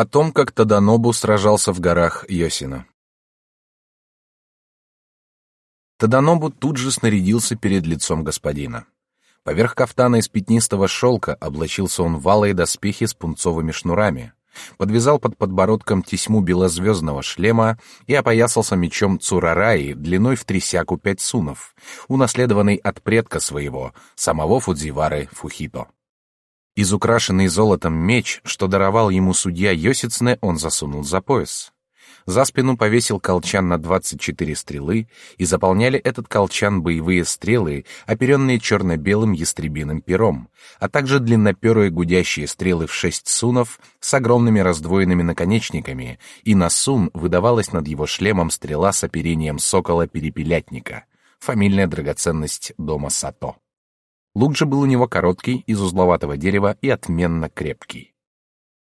О том, как Таданобу сражался в горах Йосина. Таданобу тут же снарядился перед лицом господина. Поверх кафтана из пятнистого шелка облачился он в алые доспехи с пунцовыми шнурами, подвязал под подбородком тесьму белозвездного шлема и опоясался мечом Цурараи длиной в трясяку пять сунов, унаследованный от предка своего, самого Фудзивары Фухито. Изукрашенный золотом меч, что даровал ему судья Йосицне, он засунул за пояс. За спину повесил колчан на 24 стрелы, и заполняли этот колчан боевые стрелы, оперенные черно-белым ястребиным пером, а также длинноперые гудящие стрелы в шесть сунов с огромными раздвоенными наконечниками, и на сун выдавалась над его шлемом стрела с оперением сокола-перепелятника, фамильная драгоценность дома Сато. Лук же был у него короткий, из узловатого дерева и отменно крепкий.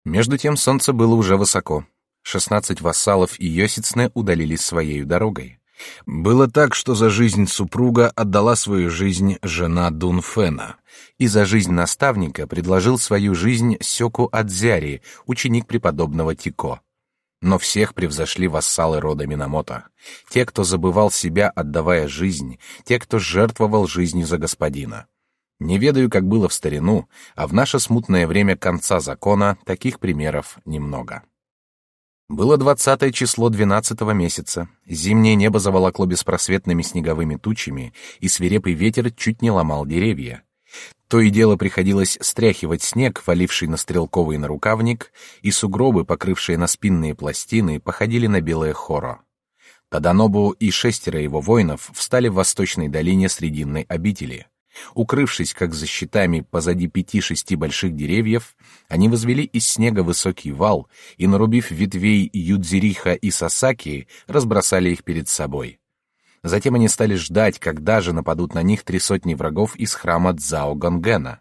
Между тем солнце было уже высоко. Шестнадцать вассалов и Йосицне удалились своей дорогой. Было так, что за жизнь супруга отдала свою жизнь жена Дунфена, и за жизнь наставника предложил свою жизнь Сёку Адзяри, ученик преподобного Тико. Но всех превзошли вассалы рода Минамото, те, кто забывал себя, отдавая жизнь, те, кто жертвовал жизнью за господина. Не ведаю, как было в старину, а в наше смутное время конца закона таких примеров немного. Было двадцатое число двенадцатого месяца. Зимнее небо заволокло беспросветными снеговыми тучами, и свирепый ветер чуть не ломал деревья. То и дело приходилось стряхивать снег, валивший на стрелковый нарукавник, и сугробы, покрывшие на спинные пластины, походили на белое хоро. Таданобу и шестеро его воинов встали в восточной долине Срединной обители. Укрывшись, как за щитами, позади пяти-шести больших деревьев, они возвели из снега высокий вал и, нарубив ветвей Юдзириха и Сасаки, разбросали их перед собой. Затем они стали ждать, когда же нападут на них три сотни врагов из храма Цзао Гонгена.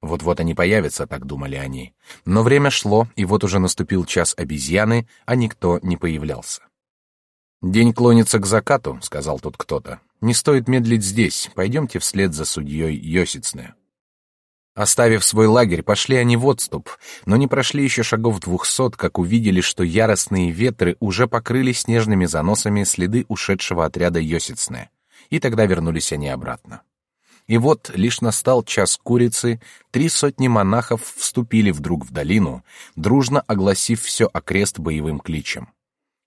Вот-вот они появятся, так думали они. Но время шло, и вот уже наступил час обезьяны, а никто не появлялся. «День клонится к закату», — сказал тут кто-то. «Не стоит медлить здесь. Пойдемте вслед за судьей Йосицне». Оставив свой лагерь, пошли они в отступ, но не прошли еще шагов двухсот, как увидели, что яростные ветры уже покрыли снежными заносами следы ушедшего отряда Йосицне, и тогда вернулись они обратно. И вот лишь настал час курицы, три сотни монахов вступили вдруг в долину, дружно огласив все окрест боевым кличем.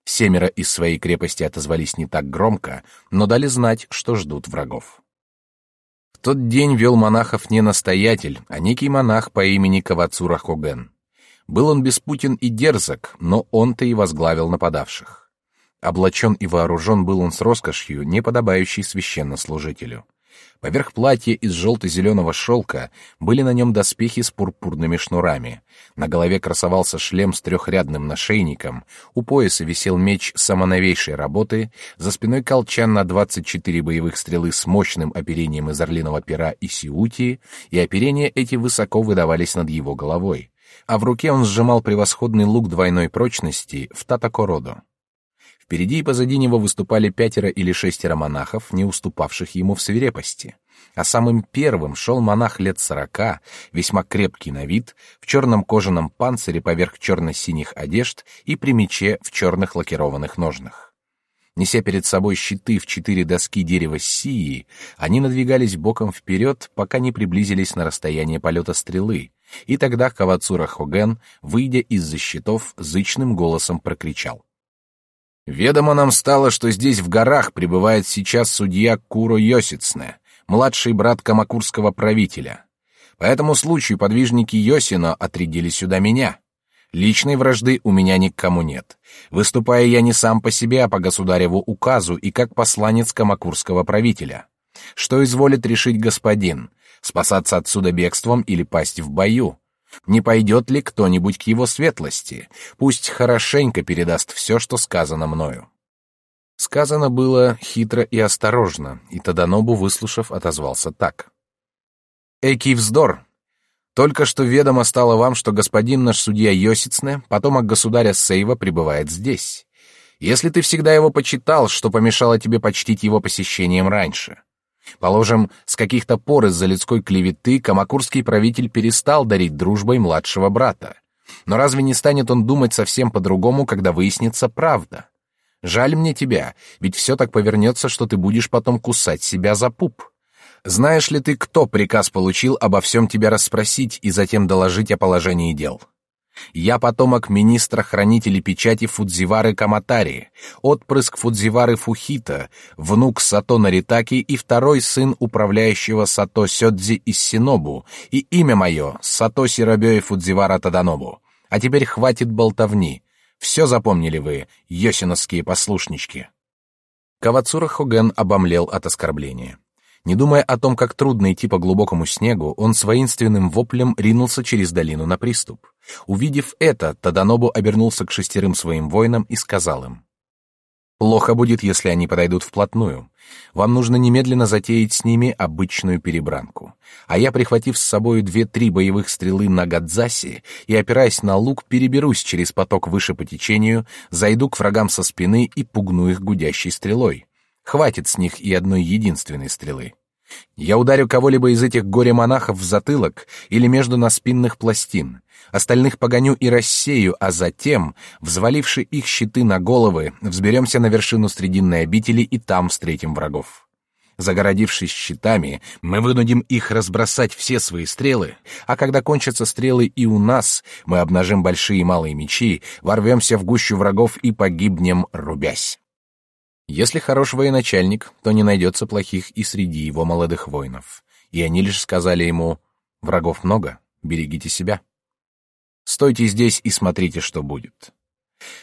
Семеро из своей крепости отозвались не так громко, но дали знать, что ждут врагов. В тот день вел монахов не настоятель, а некий монах по имени Кавацура Хоген. Был он беспутен и дерзок, но он-то и возглавил нападавших. Облачен и вооружен был он с роскошью, не подобающей священнослужителю. Поверх платья из желто-зеленого шелка были на нем доспехи с пурпурными шнурами. На голове красовался шлем с трехрядным нашейником, у пояса висел меч самоновейшей работы, за спиной колчан на 24 боевых стрелы с мощным оперением из орлиного пера и сиути, и оперения эти высоко выдавались над его головой. А в руке он сжимал превосходный лук двойной прочности в татакородо. Впереди и позади него выступали пятеро или шестеро монахов, не уступавших ему в свирепости. А самым первым шел монах лет сорока, весьма крепкий на вид, в черном кожаном панцире поверх черно-синих одежд и при мече в черных лакированных ножнах. Неся перед собой щиты в четыре доски дерева сии, они надвигались боком вперед, пока не приблизились на расстояние полета стрелы, и тогда Кавацура Хоген, выйдя из-за щитов, зычным голосом прокричал. Ведомо нам стало, что здесь в горах пребывает сейчас судья Куро Йосицне, младший брат камакурского правителя. По этому случаю подвижники Йосино отрядили сюда меня. Личной вражды у меня ни к кому нет. Выступая я не сам по себе, а по государеву указу и как посланец камакурского правителя. Что изволит решить господин? Спасаться отсюда бегством или пасть в бою? Не пойдет ли кто-нибудь к его светлости? Пусть хорошенько передаст все, что сказано мною. Сказано было хитро и осторожно, и Таданобу, выслушав, отозвался так. «Экий вздор! Только что ведомо стало вам, что господин наш судья Йосицне, потомок государя Сейва, пребывает здесь. Если ты всегда его почитал, что помешало тебе почтить его посещением раньше? Положим, с каких-то пор из-за людской клеветы камакурский правитель перестал дарить дружбой младшего брата. Но разве не станет он думать совсем по-другому, когда выяснится правда? Жаль мне тебя, ведь все так повернется, что ты будешь потом кусать себя за пуп. Знаешь ли ты, кто приказ получил обо всем тебя расспросить и затем доложить о положении дел? Я потомок министра-хранителя печати Фудзивары Каматари, отпрыск Фудзивары Фухита, внук Сато Наритаки и второй сын управляющего Сато Сёдзи из Синобу, и имя мое — Сато Сиробёи Фудзивара Таданобу. А теперь хватит болтовни. Все запомнили вы, йосиновские послушнички. Кавацура Хоген обомлел от оскорбления. Не думая о том, как трудно идти по глубокому снегу, он с воинственным воплем ринулся через долину на приступ. Увидев это, Таданобу обернулся к шестерым своим воинам и сказал им: Плохо будет, если они подойдут вплотную. Вам нужно немедленно затеять с ними обычную перебранку. А я, прихватив с собой две-три боевых стрелы на Гадзаси и опираясь на лук, переберусь через поток выше по течению, зайду к врагам со спины и пугну их гудящей стрелой. Хватит с них и одной единственной стрелы. Я ударю кого-либо из этих горе-монахов в затылок или между наспинных пластин, остальных погоню и рассею, а затем, взваливши их щиты на головы, взберемся на вершину срединной обители и там встретим врагов. Загородившись щитами, мы вынудим их разбросать все свои стрелы, а когда кончатся стрелы и у нас, мы обнажим большие и малые мечи, ворвемся в гущу врагов и погибнем, рубясь. Если хорош военачальник, то не найдется плохих и среди его молодых воинов. И они лишь сказали ему «Врагов много, берегите себя». Стойте здесь и смотрите, что будет.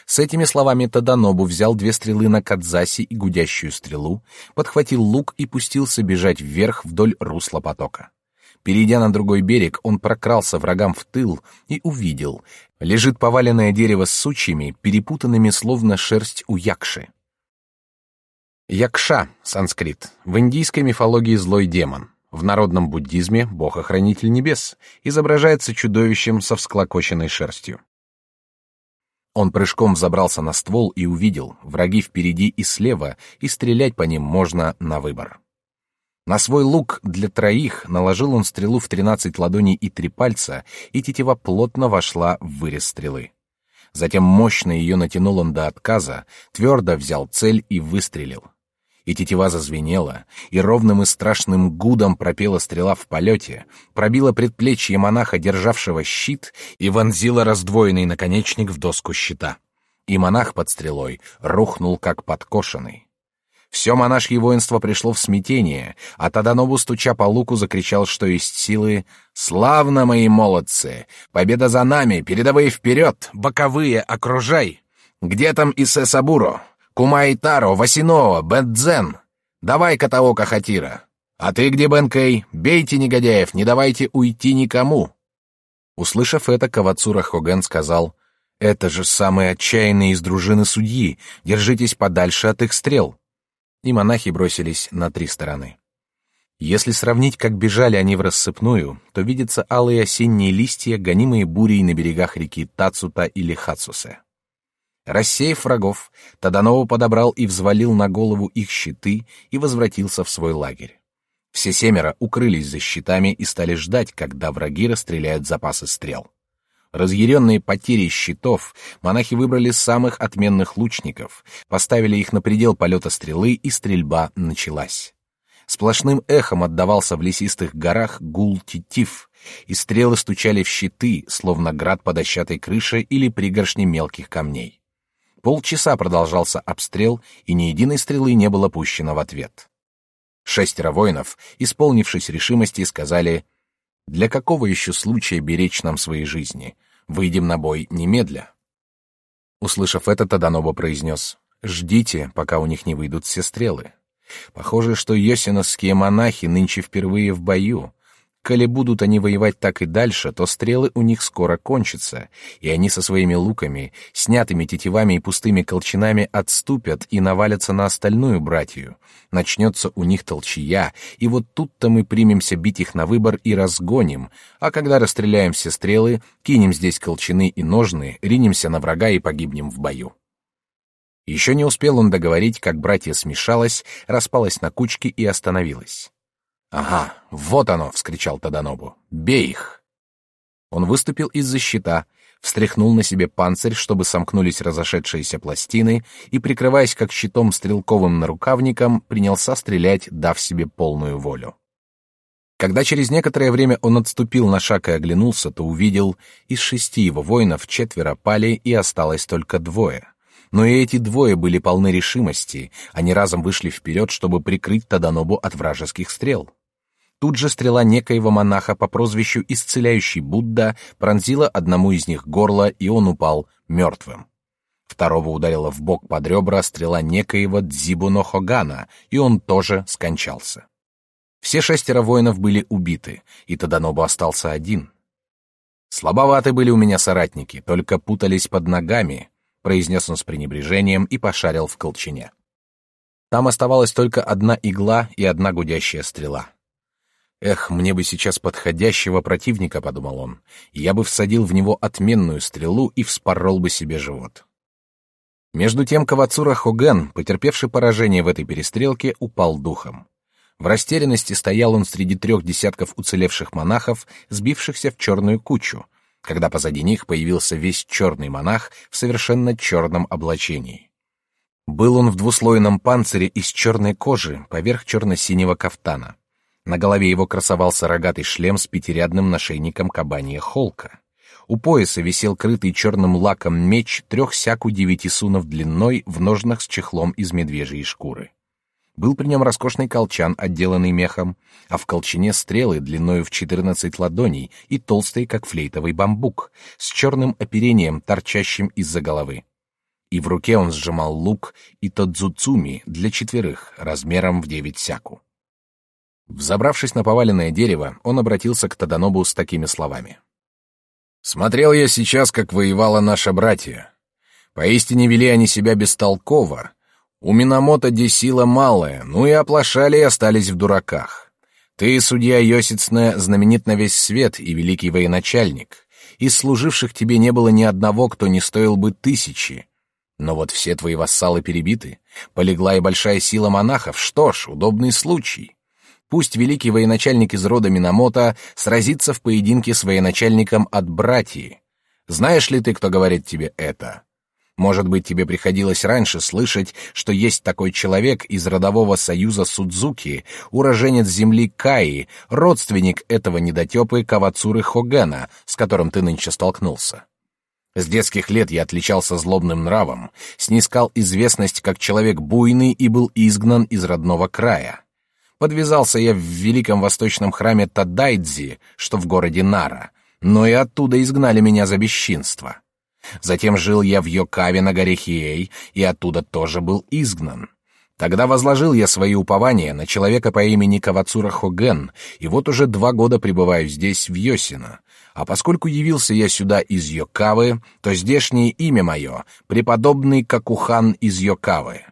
С этими словами Таданобу взял две стрелы на Кадзаси и гудящую стрелу, подхватил лук и пустился бежать вверх вдоль русла потока. Перейдя на другой берег, он прокрался врагам в тыл и увидел. Лежит поваленное дерево с сучьями, перепутанными словно шерсть у якши. Якша, санскрит, в индийской мифологии злой демон. В народном буддизме бог-охранитель небес изображается чудовищем со всклокоченной шерстью. Он прыжком взобрался на ствол и увидел, враги впереди и слева, и стрелять по ним можно на выбор. На свой лук для троих наложил он стрелу в тринадцать ладоней и три пальца, и тетива плотно вошла в вырез стрелы. Затем мощно ее натянул он до отказа, твердо взял цель и выстрелил и тетива зазвенела, и ровным и страшным гудом пропела стрела в полете, пробила предплечье монаха, державшего щит, и вонзила раздвоенный наконечник в доску щита. И монах под стрелой рухнул как подкошенный. Все монашье воинство пришло в смятение, а Таданобу, стуча по луку, закричал, что есть силы «Славно, мои молодцы! Победа за нами! Передовые вперед! Боковые окружай! Где там Исе Сабуро? Кумайтаро, Васинова, Бэдзен. Давай Катаока Хатира. А ты где, Бенкей? Бейте негодяев, не давайте уйти никому. Услышав это, Кавацура Хоген сказал, «Это же самые отчаянные из дружины судьи. Держитесь подальше от их стрел». И монахи бросились на три стороны. Если сравнить, как бежали они в рассыпную, то видятся алые осенние листья, гонимые бурей на берегах реки Тацута или Хацусе. Рассеяв врагов, Таданова подобрал и взвалил на голову их щиты и возвратился в свой лагерь. Все семеро укрылись за щитами и стали ждать, когда враги расстреляют запасы стрел. Разъяренные потерей щитов, монахи выбрали самых отменных лучников, поставили их на предел полета стрелы, и стрельба началась. Сплошным эхом отдавался в лесистых горах гул титив, и стрелы стучали в щиты, словно град по дощатой крыше или пригоршни мелких камней. Полчаса продолжался обстрел, и ни единой стрелы не было пущено в ответ. Шестеро воинов, исполнившись решимости, сказали, «Для какого еще случая беречь нам свои жизни? Выйдем на бой немедля». Услышав это, Таданова произнес, «Ждите, пока у них не выйдут все стрелы. Похоже, что йосиновские монахи нынче впервые в бою, Коли будут они воевать так и дальше, то стрелы у них скоро кончатся, и они со своими луками, снятыми тетивами и пустыми колчанами отступят и навалятся на остальную братью. Начнется у них толчья, и вот тут-то мы примемся бить их на выбор и разгоним, а когда расстреляем все стрелы, кинем здесь колчаны и ножны, ринемся на врага и погибнем в бою. Еще не успел он договорить, как братья смешалось, распалось на кучки и остановилось. «Ага, вот оно!» — вскричал Таданобу. «Бей их!» Он выступил из-за щита, встряхнул на себе панцирь, чтобы сомкнулись разошедшиеся пластины, и, прикрываясь как щитом стрелковым нарукавником, принялся стрелять, дав себе полную волю. Когда через некоторое время он отступил на шаг и оглянулся, то увидел, из шести его воинов четверо пали, и осталось только двое. Но и эти двое были полны решимости, они разом вышли вперед, чтобы прикрыть Таданобу от вражеских стрел. Тут же стрела некоего монаха по прозвищу Исцеляющий Будда пронзила одному из них горло, и он упал мертвым. Второго ударила в бок под ребра стрела некоего Дзибуно Хогана, и он тоже скончался. Все шестеро воинов были убиты, и Таданобу остался один. Слабоваты были у меня соратники, только путались под ногами, произнес он с пренебрежением и пошарил в колчине. Там оставалась только одна игла и одна гудящая стрела. Эх, мне бы сейчас подходящего противника, подумал он. Я бы всадил в него отменную стрелу и вспорол бы себе живот. Между тем Кавацура Хоген, потерпевший поражение в этой перестрелке, упал духом. В растерянности стоял он среди трех десятков уцелевших монахов, сбившихся в черную кучу, когда позади них появился весь черный монах в совершенно черном облачении. Был он в двуслойном панцире из черной кожи поверх черно-синего кафтана. На голове его красовался рогатый шлем с пятирядным нашейником кабанья холка. У пояса висел крытый черным лаком меч трех сяку девяти сунов длиной в ножнах с чехлом из медвежьей шкуры. Был при нем роскошный колчан, отделанный мехом, а в колчане стрелы длиною в четырнадцать ладоней и толстые, как флейтовый бамбук, с черным оперением, торчащим из-за головы. И в руке он сжимал лук и тодзуцуми для четверых, размером в девять сяку. Взобравшись на поваленное дерево, он обратился к Таданобу с такими словами. «Смотрел я сейчас, как воевала наша братья. Поистине вели они себя бестолково. У Минамото де сила малая, ну и оплошали и остались в дураках. Ты, судья Йосицне, знаменит на весь свет и великий военачальник. Из служивших тебе не было ни одного, кто не стоил бы тысячи. Но вот все твои вассалы перебиты, полегла и большая сила монахов. Что ж, удобный случай. Пусть великий военачальник из рода Минамото сразится в поединке с военачальником от братьи. Знаешь ли ты, кто говорит тебе это? Может быть, тебе приходилось раньше слышать, что есть такой человек из родового союза Судзуки, уроженец земли Каи, родственник этого недотепы Кавацуры Хогена, с которым ты нынче столкнулся. С детских лет я отличался злобным нравом, снискал известность как человек буйный и был изгнан из родного края. Подвязался я в великом восточном храме Тадайдзи, что в городе Нара, но и оттуда изгнали меня за бесчинство. Затем жил я в Йокаве на горе Хиэй, и оттуда тоже был изгнан. Тогда возложил я свои упования на человека по имени Кавацура Хоген, и вот уже два года пребываю здесь, в Йосино. А поскольку явился я сюда из Йокавы, то здешнее имя мое — преподобный Какухан из Йокавы.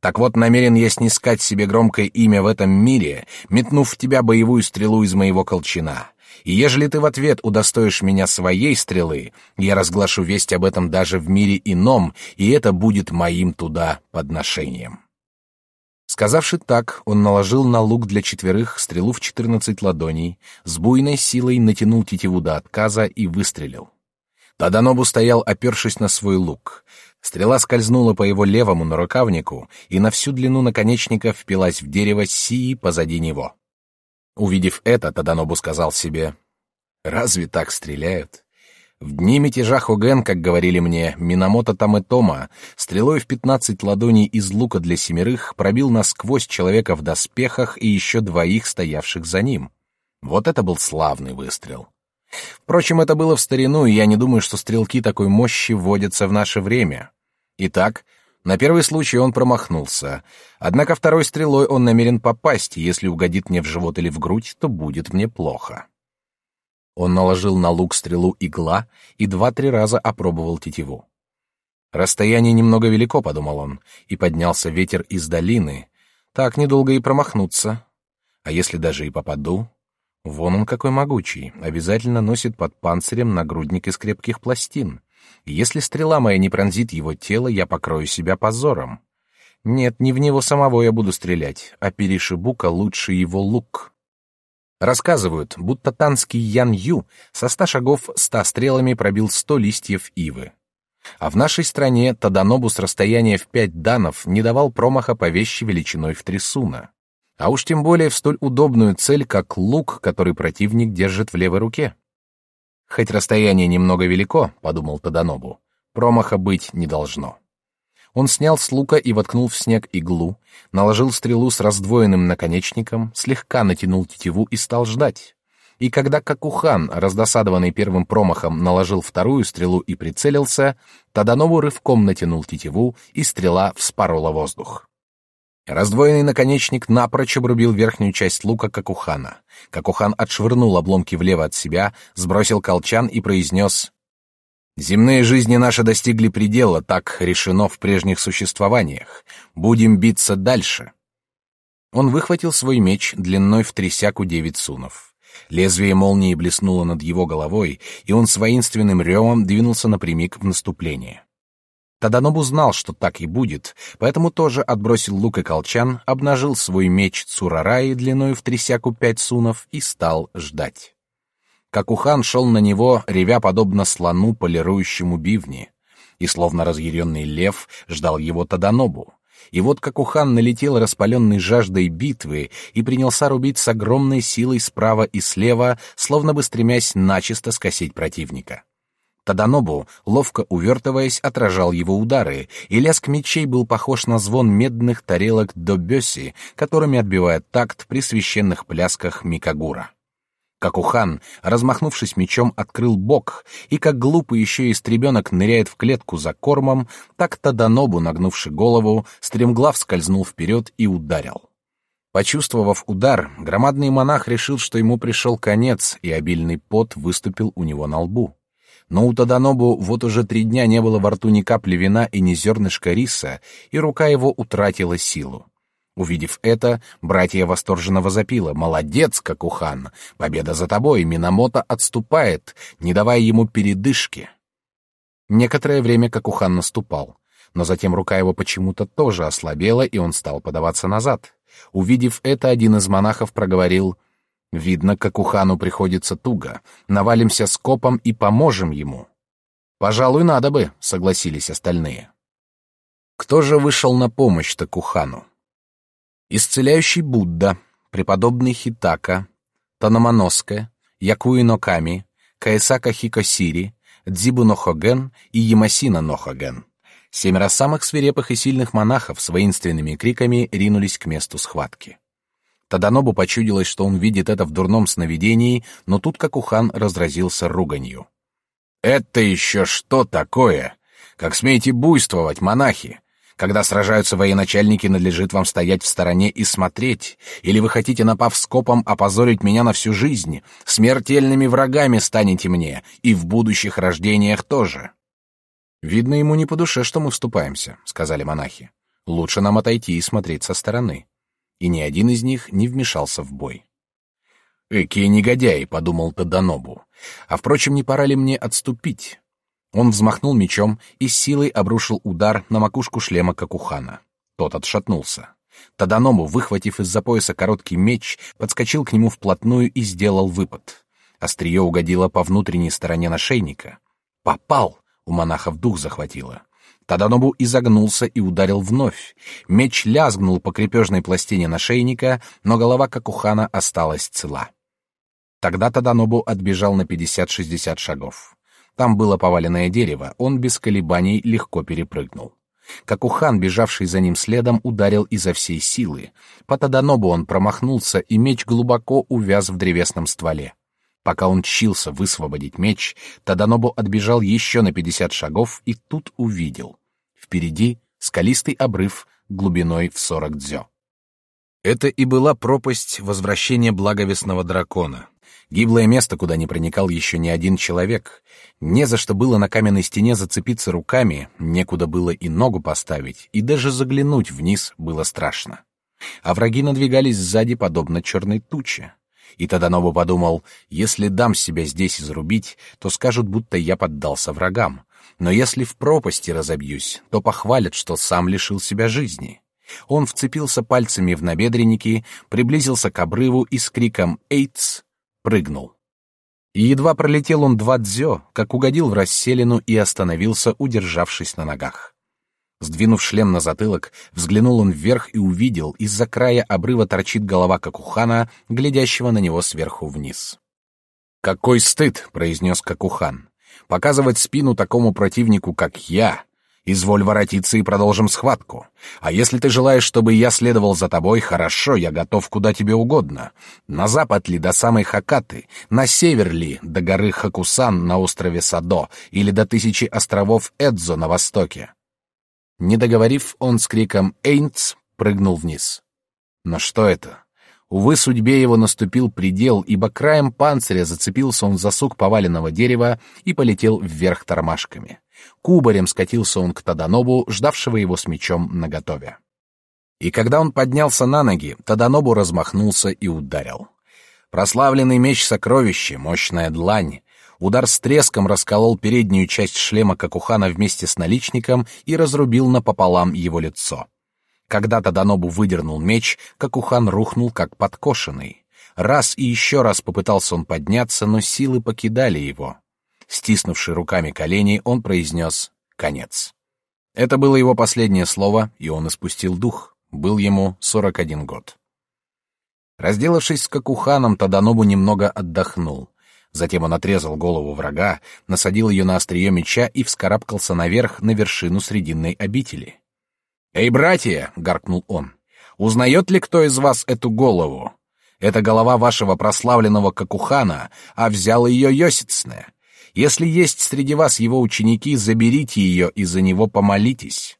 Так вот, намерен я снискать себе громкое имя в этом мире, метнув в тебя боевую стрелу из моего колчана. И ежели ты в ответ удостоишь меня своей стрелы, я разглашу весть об этом даже в мире ином, и это будет моим туда подношением». Сказавши так, он наложил на лук для четверых стрелу в четырнадцать ладоней, с буйной силой натянул тетиву до отказа и выстрелил. Таданобу стоял, опершись на свой лук. Стрела скользнула по его левому нарукавнику и на всю длину наконечника впилась в дерево Сии позади него. Увидев это, Таданобу сказал себе, «Разве так стреляют?» В дни мятежа Хоген, как говорили мне, Минамото Тамэтома, стрелой в пятнадцать ладоней из лука для семерых пробил насквозь человека в доспехах и еще двоих, стоявших за ним. Вот это был славный выстрел. Впрочем, это было в старину, и я не думаю, что стрелки такой мощи вводятся в наше время. Итак, на первый случай он промахнулся. Однако второй стрелой он намерен попасть, и если угодит мне в живот или в грудь, то будет мне плохо. Он наложил на лук стрелу игла и два-три раза опробовал тетиву. Расстояние немного велико, подумал он, и поднялся ветер из долины. Так недолго и промахнуться. А если даже и попаду, Вон он какой могучий, обязательно носит под панцирем нагрудник из крепких пластин. Если стрела моя не пронзит его тело, я покрою себя позором. Нет, не в него самого я буду стрелять, а перешибу-ка лучше его лук. Рассказывают, будто танский Ян Ю со ста шагов ста стрелами пробил сто листьев ивы. А в нашей стране Таданобу с расстояния в пять данов не давал промаха по вещи величиной в три суна. А уж тем более в столь удобную цель, как лук, который противник держит в левой руке. Хоть расстояние немного велико, подумал Таданобу, промаха быть не должно. Он снял с лука и воткнул в снег иглу, наложил стрелу с раздвоенным наконечником, слегка натянул тетиву и стал ждать. И когда Какухан, раздосадованный первым промахом, наложил вторую стрелу и прицелился, Таданову рывком натянул тетиву, и стрела вспорола воздух. Раздвоенный наконечник напрочь обрубил верхнюю часть лука Какухана. Какухан отшвырнул обломки влево от себя, сбросил колчан и произнес Земные жизни наши достигли предела, так решено в прежних существованиях. Будем биться дальше. Он выхватил свой меч длиной в трясяку девять сунов. Лезвие молнии блеснуло над его головой, и он с воинственным ревом двинулся напрямик в наступление. Таданобу знал, что так и будет, поэтому тоже отбросил лук и колчан, обнажил свой меч Цурараи длиной в трясяку пять сунов и стал ждать. Какухан шел на него, ревя подобно слону, полирующему бивни, и, словно разъяренный лев, ждал его Таданобу. И вот Какухан налетел распаленной жаждой битвы и принялся рубить с огромной силой справа и слева, словно бы стремясь начисто скосить противника. Таданобу, ловко увертываясь, отражал его удары, и лязг мечей был похож на звон медных тарелок добёси, которыми отбивает такт при священных плясках Микагура. Как ухан, размахнувшись мечом, открыл бок, и как глупый еще истребенок ныряет в клетку за кормом, так Таданобу, нагнувши голову, стремглав скользнул вперед и ударил. Почувствовав удар, громадный монах решил, что ему пришел конец, и обильный пот выступил у него на лбу. Но у Таданобу вот уже три дня не было во рту ни капли вина и ни зернышка риса, и рука его утратила силу. Увидев это, братья восторженно возопило: "Молодец, Какухан! Победа за тобой! Минамото отступает, не давая ему передышки". Некоторое время Какухан наступал, но затем рука его почему-то тоже ослабела, и он стал подаваться назад. Увидев это, один из монахов проговорил: "Видно, Какухану приходится туго. Навалимся скопом и поможем ему". "Пожалуй, надо бы", согласились остальные. Кто же вышел на помощь Такухану? Исцеляющий Будда, преподобный Хитака, Танаманоска, Якуи Ноками, Каэсака Хикосири, Дзибу Нохоген и Ямасина Нохоген. Семеро самых свирепых и сильных монахов с воинственными криками ринулись к месту схватки. Таданобу почудилось, что он видит это в дурном сновидении, но тут как ухан разразился руганью. «Это еще что такое? Как смеете буйствовать, монахи? Когда сражаются военачальники, надлежит вам стоять в стороне и смотреть. Или вы хотите, напав скопом, опозорить меня на всю жизнь? Смертельными врагами станете мне, и в будущих рождениях тоже. Видно, ему не по душе, что мы вступаемся, сказали монахи. Лучше нам отойти и смотреть со стороны. И ни один из них не вмешался в бой. Экие негодяи, подумал Таданобу. А впрочем, не пора ли мне отступить? Он взмахнул мечом и с силой обрушил удар на макушку шлема Какухана. Тот отшатнулся. Таданому, выхватив из-за пояса короткий меч, подскочил к нему вплотную и сделал выпад. Острие угодило по внутренней стороне нашейника. Попал! У монахов дух захватило. Таданобу изогнулся и ударил вновь. Меч лязгнул по крепежной пластине нашейника, но голова Какухана осталась цела. Тогда Таданобу отбежал на пятьдесят-шестьдесят шагов. Там было поваленное дерево, он без колебаний легко перепрыгнул. Как ухан, бежавший за ним следом, ударил изо всей силы. По Таданобу он промахнулся, и меч глубоко увяз в древесном стволе. Пока он чился высвободить меч, Таданобу отбежал еще на пятьдесят шагов и тут увидел. Впереди скалистый обрыв глубиной в сорок дзё. Это и была пропасть возвращения благовестного дракона. Гиблое место, куда не проникал еще ни один человек. Не за что было на каменной стене зацепиться руками, некуда было и ногу поставить, и даже заглянуть вниз было страшно. А враги надвигались сзади, подобно черной туче. И тогда Нову подумал, если дам себя здесь изрубить, то скажут, будто я поддался врагам. Но если в пропасти разобьюсь, то похвалят, что сам лишил себя жизни. Он вцепился пальцами в набедренники, приблизился к обрыву и с криком «Эйтс!» прыгнул. И едва пролетел он два дзё, как угодил в расселину и остановился, удержавшись на ногах. Сдвинув шлем на затылок, взглянул он вверх и увидел, из-за края обрыва торчит голова Какухана, глядящего на него сверху вниз. «Какой стыд!» — произнес Какухан. «Показывать спину такому противнику, как я, Изволь воротиться и продолжим схватку. А если ты желаешь, чтобы я следовал за тобой, хорошо, я готов куда тебе угодно. На запад ли до самой Хакаты, на север ли до горы Хакусан на острове Садо или до тысячи островов Эдзо на востоке. Не договорив, он с криком «Эйнц!» прыгнул вниз. Но что это? Увы, судьбе его наступил предел, ибо краем панциря зацепился он за сук поваленного дерева и полетел вверх тормашками. Кубарем скатился он к Таданобу, ждавшего его с мечом наготове. И когда он поднялся на ноги, Таданобу размахнулся и ударил. Прославленный меч сокровище, мощная длань. Удар с треском расколол переднюю часть шлема Какухана вместе с наличником и разрубил напополам его лицо. Когда Таданобу выдернул меч, Какухан рухнул как подкошенный. Раз и еще раз попытался он подняться, но силы покидали его. Стиснувши руками колени, он произнес «конец». Это было его последнее слово, и он испустил дух. Был ему сорок один год. Разделавшись с Какуханом, Таданобу немного отдохнул. Затем он отрезал голову врага, насадил ее на острие меча и вскарабкался наверх на вершину срединной обители. «Эй, братья!» — гаркнул он. «Узнает ли кто из вас эту голову? Это голова вашего прославленного Какухана, а взял ее Йосицне. Если есть среди вас его ученики, заберите ее и за него помолитесь».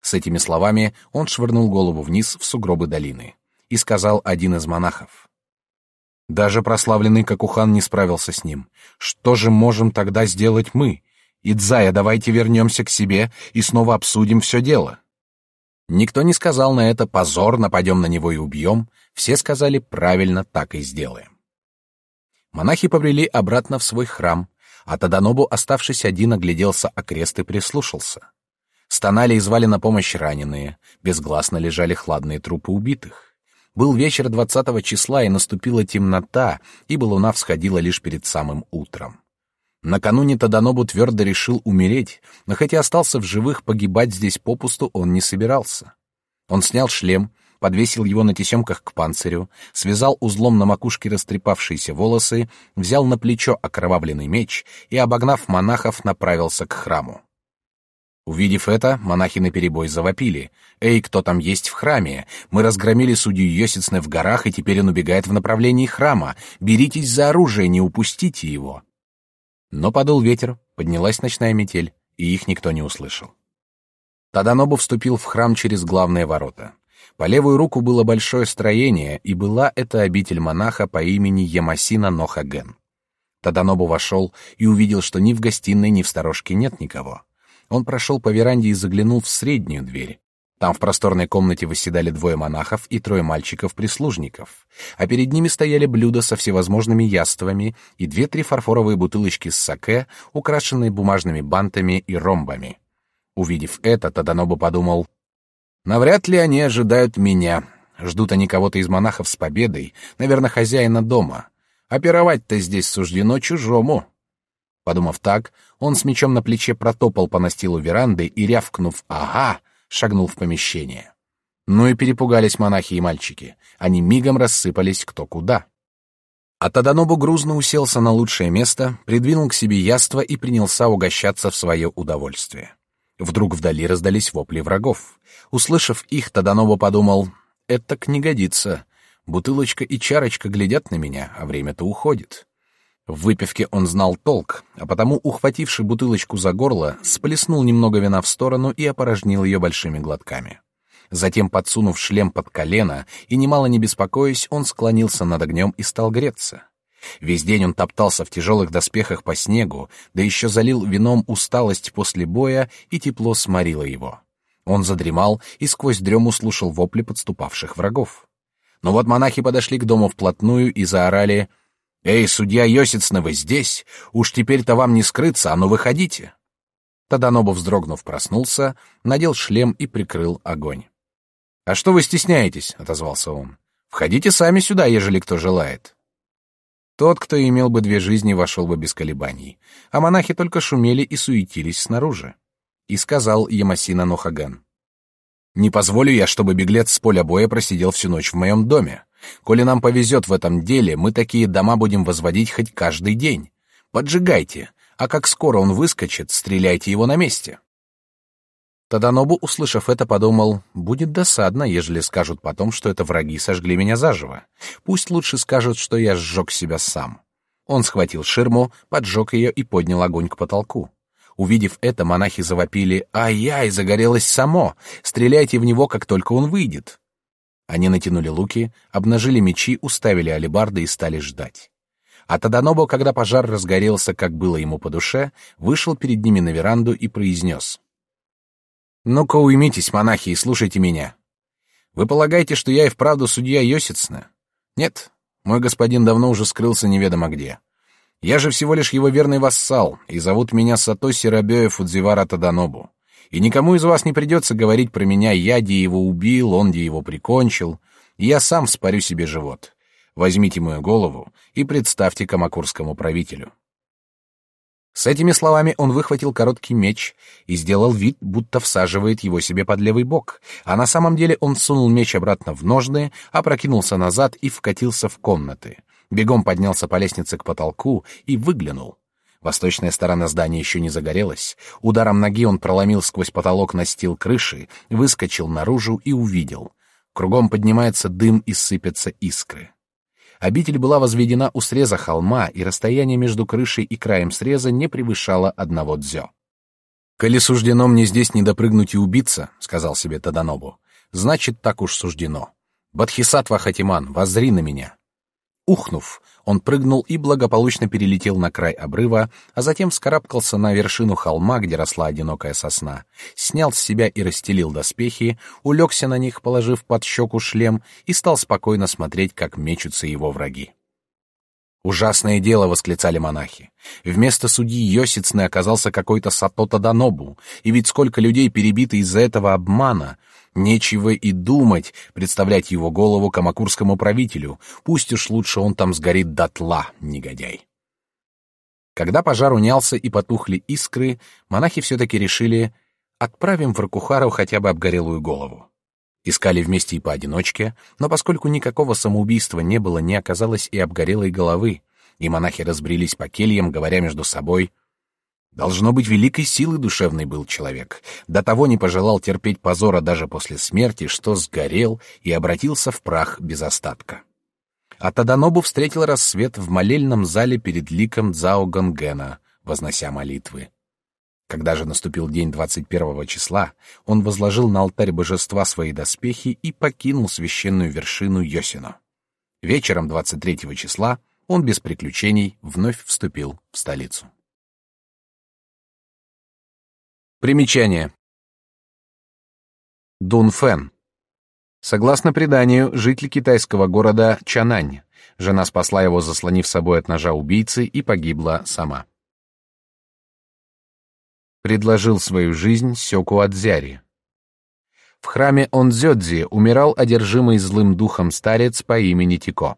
С этими словами он швырнул голову вниз в сугробы долины. И сказал один из монахов. «Даже прославленный Какухан не справился с ним. Что же можем тогда сделать мы? Идзая, давайте вернемся к себе и снова обсудим все дело». Никто не сказал на это «позор, нападем на него и убьем». Все сказали «правильно, так и сделаем». Монахи побрели обратно в свой храм, а Таданобу, оставшись один, огляделся окрест и прислушался. Стонали и звали на помощь раненые, безгласно лежали хладные трупы убитых. Был вечер двадцатого числа, и наступила темнота, ибо луна всходила лишь перед самым утром. Накануне Таданобу твердо решил умереть, но хотя остался в живых, погибать здесь попусту он не собирался. Он снял шлем, подвесил его на тесемках к панцирю, связал узлом на макушке растрепавшиеся волосы, взял на плечо окровавленный меч и, обогнав монахов, направился к храму. Увидев это, монахи наперебой завопили. «Эй, кто там есть в храме? Мы разгромили судью Йосицне в горах, и теперь он убегает в направлении храма. Беритесь за оружие, не упустите его!» Но подул ветер, поднялась ночная метель, и их никто не услышал. Таданобу вступил в храм через главные ворота. По левую руку было большое строение, и была это обитель монаха по имени Ямасина Нохаген. Таданобу вошел и увидел, что ни в гостиной, ни в сторожке нет никого. Он прошел по веранде и заглянул в среднюю дверь. Там в просторной комнате восседали двое монахов и трое мальчиков-прислужников, а перед ними стояли блюда со всевозможными яствами и две-три фарфоровые бутылочки с саке, украшенные бумажными бантами и ромбами. Увидев это, Таданобу подумал, Навряд ли они ожидают меня. Ждут они кого-то из монахов с победой, наверное, хозяина дома. Опировать-то здесь суждено чужому. Подумав так, он с мечом на плече протопал по настилу веранды и, рявкнув «Ага!», шагнул в помещение. Ну и перепугались монахи и мальчики. Они мигом рассыпались кто куда. А Таданобу грузно уселся на лучшее место, придвинул к себе яство и принялся угощаться в свое удовольствие. Вдруг вдали раздались вопли врагов. Услышав их, Таданова подумал, «Это не годится. Бутылочка и чарочка глядят на меня, а время-то уходит». В выпивке он знал толк, а потому, ухвативши бутылочку за горло, сплеснул немного вина в сторону и опорожнил ее большими глотками. Затем, подсунув шлем под колено и немало не беспокоясь, он склонился над огнем и стал греться. Весь день он топтался в тяжелых доспехах по снегу, да еще залил вином усталость после боя, и тепло сморило его. Он задремал и сквозь дрему слушал вопли подступавших врагов. Но вот монахи подошли к дому вплотную и заорали «Эй, судья Йосицна, вы здесь? Уж теперь-то вам не скрыться, а ну выходите!» Тогда Таданобу, вздрогнув, проснулся, надел шлем и прикрыл огонь. «А что вы стесняетесь?» — отозвался он. «Входите сами сюда, ежели кто желает». Тот, кто имел бы две жизни, вошел бы без колебаний, а монахи только шумели и суетились снаружи. И сказал Ямасина Нохаган. «Не позволю я, чтобы беглец с поля боя просидел всю ночь в моем доме. Коли нам повезет в этом деле, мы такие дома будем возводить хоть каждый день. Поджигайте, а как скоро он выскочит, стреляйте его на месте». Таданобу, услышав это, подумал, будет досадно, ежели скажут потом, что это враги сожгли меня заживо. Пусть лучше скажут, что я сжег себя сам. Он схватил ширму, поджег ее и поднял огонь к потолку. Увидев это, монахи завопили «Ай-яй, загорелось само! Стреляйте в него, как только он выйдет!» Они натянули луки, обнажили мечи, уставили алебарды и стали ждать. А Таданобо, когда пожар разгорелся, как было ему по душе, вышел перед ними на веранду и произнес — ну-ка уймитесь, монахи, и слушайте меня. Вы полагаете, что я и вправду судья Йосицна? Нет, мой господин давно уже скрылся неведомо где. Я же всего лишь его верный вассал, и зовут меня Сатоси Рабёя Фудзивара Таданобу. И никому из вас не придется говорить про меня, я где его убил, он где его прикончил, и я сам вспорю себе живот. Возьмите мою голову и представьте камакурскому правителю. С этими словами он выхватил короткий меч и сделал вид, будто всаживает его себе под левый бок, а на самом деле он сунул меч обратно в ножны, опрокинулся назад и вкатился в комнаты. Бегом поднялся по лестнице к потолку и выглянул. Восточная сторона здания еще не загорелась. Ударом ноги он проломил сквозь потолок настил крыши, выскочил наружу и увидел. Кругом поднимается дым и сыпятся искры. Обитель была возведена у среза холма, и расстояние между крышей и краем среза не превышало одного дзё. «Коли суждено мне здесь не допрыгнуть и убиться», — сказал себе Таданобу, — «значит, так уж суждено. Бадхисатва Хатиман, воззри на меня». Ухнув, он прыгнул и благополучно перелетел на край обрыва, а затем вскарабкался на вершину холма, где росла одинокая сосна, снял с себя и расстелил доспехи, улегся на них, положив под щеку шлем, и стал спокойно смотреть, как мечутся его враги. «Ужасное дело!» — восклицали монахи. Вместо судьи Йосицны оказался какой-то Сатота Данобу, и ведь сколько людей перебито из-за этого обмана, Нечего и думать представлять его голову камакурскому правителю, пусть уж лучше он там сгорит дотла, негодяй. Когда пожар унялся и потухли искры, монахи все-таки решили отправим в Ракухару хотя бы обгорелую голову. Искали вместе и поодиночке, но поскольку никакого самоубийства не было, не оказалось и обгорелой головы, и монахи разбрелись по кельям, говоря между собой — Должно быть, великой силы душевной был человек. До того не пожелал терпеть позора даже после смерти, что сгорел и обратился в прах без остатка. А Таданобу встретил рассвет в молельном зале перед ликом Цао Гонгена, вознося молитвы. Когда же наступил день 21 числа, он возложил на алтарь божества свои доспехи и покинул священную вершину Йосино. Вечером 23 числа он без приключений вновь вступил в столицу. Примечание. Дунфэн. Согласно преданию, житель китайского города Чанань. Жена спасла его, заслонив собой от ножа убийцы, и погибла сама. Предложил свою жизнь Сёку Адзяри. В храме Онзёдзи умирал одержимый злым духом старец по имени Тико.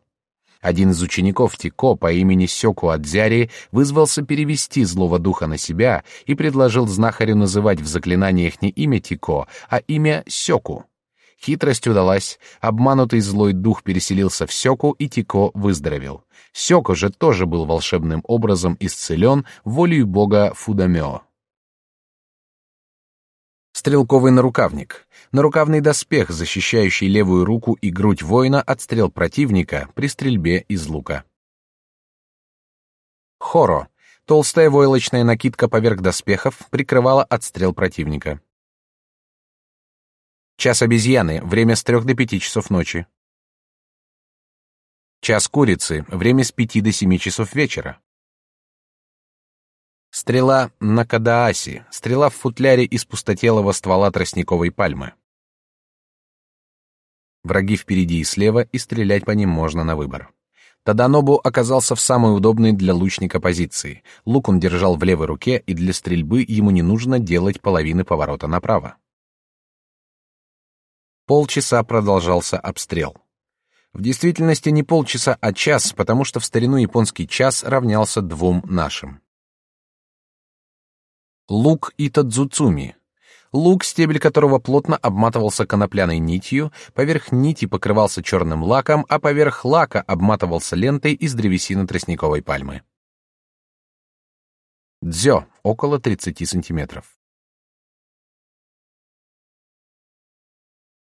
Один из учеников Тико по имени Сёку Адзяри вызвался перевести злого духа на себя и предложил знахарю называть в заклинаниях не имя Тико, а имя Сёку. Хитрость удалась, обманутый злой дух переселился в Сёку, и Тико выздоровел. Сёку же тоже был волшебным образом исцелен волею бога Фудамё. Стрелковый нарукавник. Нарукавный доспех, защищающий левую руку и грудь воина от стрел противника при стрельбе из лука. Хоро. Толстая войлочная накидка поверх доспехов прикрывала от стрел противника. Час обезьяны. Время с трех до пяти часов ночи. Час курицы. Время с пяти до семи часов вечера. Стрела на Кадааси, стрела в футляре из пустотелого ствола тростниковой пальмы. Враги впереди и слева, и стрелять по ним можно на выбор. Таданобу оказался в самой удобной для лучника позиции. Лук он держал в левой руке, и для стрельбы ему не нужно делать половины поворота направо. Полчаса продолжался обстрел. В действительности не полчаса, а час, потому что в старину японский час равнялся двум нашим. Лук Итадзуцуми. Лук, стебель которого плотно обматывался конопляной нитью, поверх нити покрывался черным лаком, а поверх лака обматывался лентой из древесины тростниковой пальмы. Дзё, около 30 сантиметров.